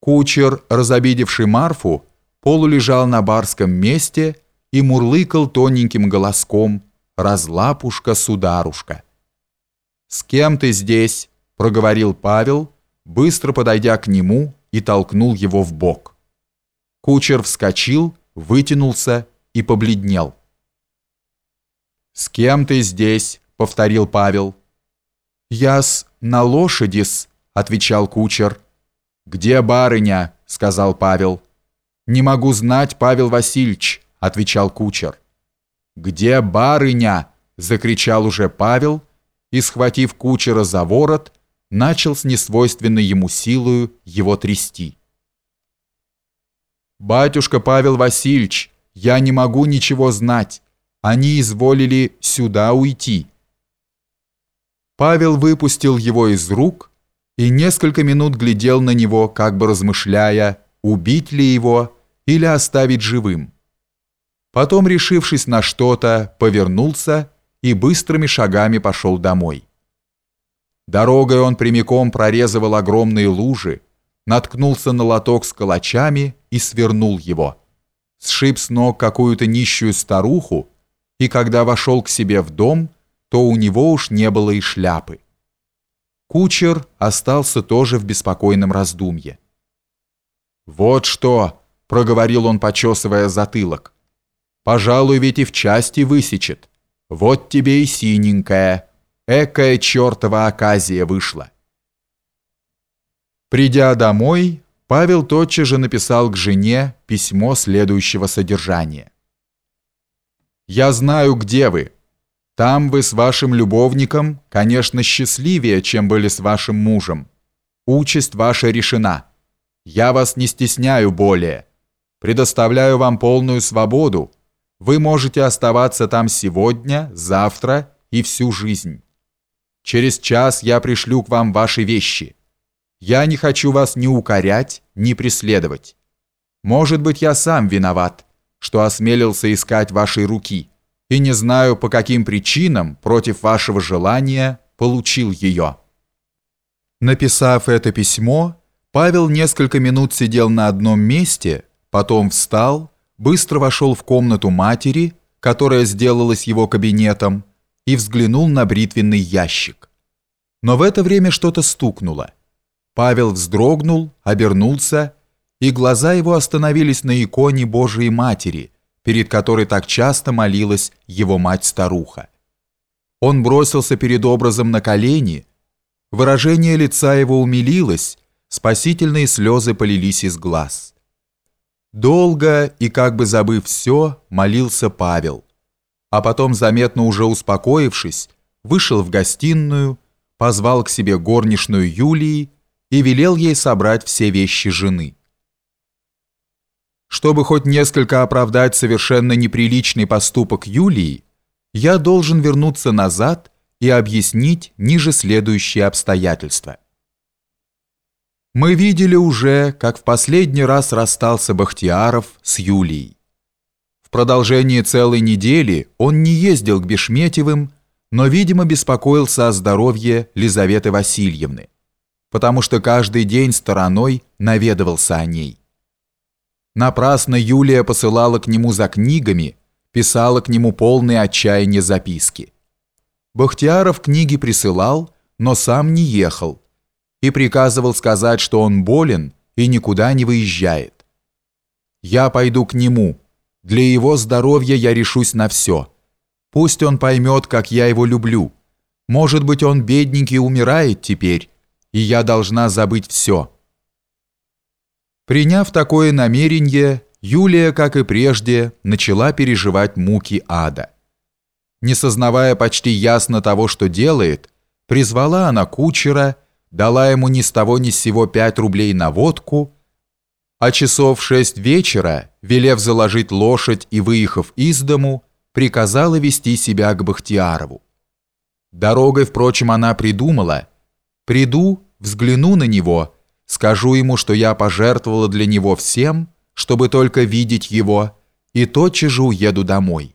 Кучер, разобидевший Марфу, полулежал на барском месте и мурлыкал тоненьким голоском «Разлапушка-сударушка». «С кем ты здесь?» – проговорил Павел, быстро подойдя к нему и толкнул его в бок. Кучер вскочил, вытянулся и побледнел. «С кем ты здесь?» — повторил Павел. «Я-с на лошади-с», — отвечал кучер. «Где барыня?» — сказал Павел. «Не могу знать, Павел Васильевич», — отвечал кучер. «Где барыня?» — закричал уже Павел и, схватив кучера за ворот, начал с несвойственной ему силою его трясти. «Батюшка Павел Васильевич, я не могу ничего знать. Они изволили сюда уйти». Павел выпустил его из рук и несколько минут глядел на него, как бы размышляя, убить ли его или оставить живым. Потом, решившись на что-то, повернулся и быстрыми шагами пошел домой. Дорогой он прямиком прорезывал огромные лужи, наткнулся на лоток с калачами и свернул его. Сшиб с ног какую-то нищую старуху, и когда вошел к себе в дом, то у него уж не было и шляпы. Кучер остался тоже в беспокойном раздумье. «Вот что!» — проговорил он, почесывая затылок. «Пожалуй, ведь и в части высечет. Вот тебе и синенькая. Экая чертова оказия вышла». Придя домой, Павел тотчас же написал к жене письмо следующего содержания. «Я знаю, где вы. Там вы с вашим любовником, конечно, счастливее, чем были с вашим мужем. Участь ваша решена. Я вас не стесняю более. Предоставляю вам полную свободу. Вы можете оставаться там сегодня, завтра и всю жизнь. Через час я пришлю к вам ваши вещи. Я не хочу вас ни укорять, ни преследовать. Может быть, я сам виноват, что осмелился искать вашей руки, и не знаю, по каким причинам, против вашего желания, получил ее». Написав это письмо, Павел несколько минут сидел на одном месте, потом встал, быстро вошел в комнату матери, которая сделалась его кабинетом, и взглянул на бритвенный ящик. Но в это время что-то стукнуло. Павел вздрогнул, обернулся, и глаза его остановились на иконе Божией Матери, перед которой так часто молилась его мать-старуха. Он бросился перед образом на колени, выражение лица его умилилось, спасительные слезы полились из глаз. Долго и как бы забыв все, молился Павел, а потом, заметно уже успокоившись, вышел в гостиную, позвал к себе горничную Юлии и велел ей собрать все вещи жены. Чтобы хоть несколько оправдать совершенно неприличный поступок Юлии, я должен вернуться назад и объяснить ниже следующие обстоятельства. Мы видели уже, как в последний раз расстался Бахтияров с Юлией. В продолжении целой недели он не ездил к Бешметьевым, но, видимо, беспокоился о здоровье Лизаветы Васильевны потому что каждый день стороной наведывался о ней. Напрасно Юлия посылала к нему за книгами, писала к нему полные отчаяния записки. Бахтияров книги присылал, но сам не ехал и приказывал сказать, что он болен и никуда не выезжает. «Я пойду к нему. Для его здоровья я решусь на все. Пусть он поймет, как я его люблю. Может быть, он бедненький умирает теперь, и я должна забыть все. Приняв такое намерение, Юлия, как и прежде, начала переживать муки ада. Не сознавая почти ясно того, что делает, призвала она кучера, дала ему ни с того ни с сего пять рублей на водку, а часов шесть вечера, велев заложить лошадь и выехав из дому, приказала вести себя к Бахтиярову. Дорогой, впрочем, она придумала – Приду, взгляну на него, скажу ему, что я пожертвовала для него всем, чтобы только видеть его, и тотчас же уеду домой.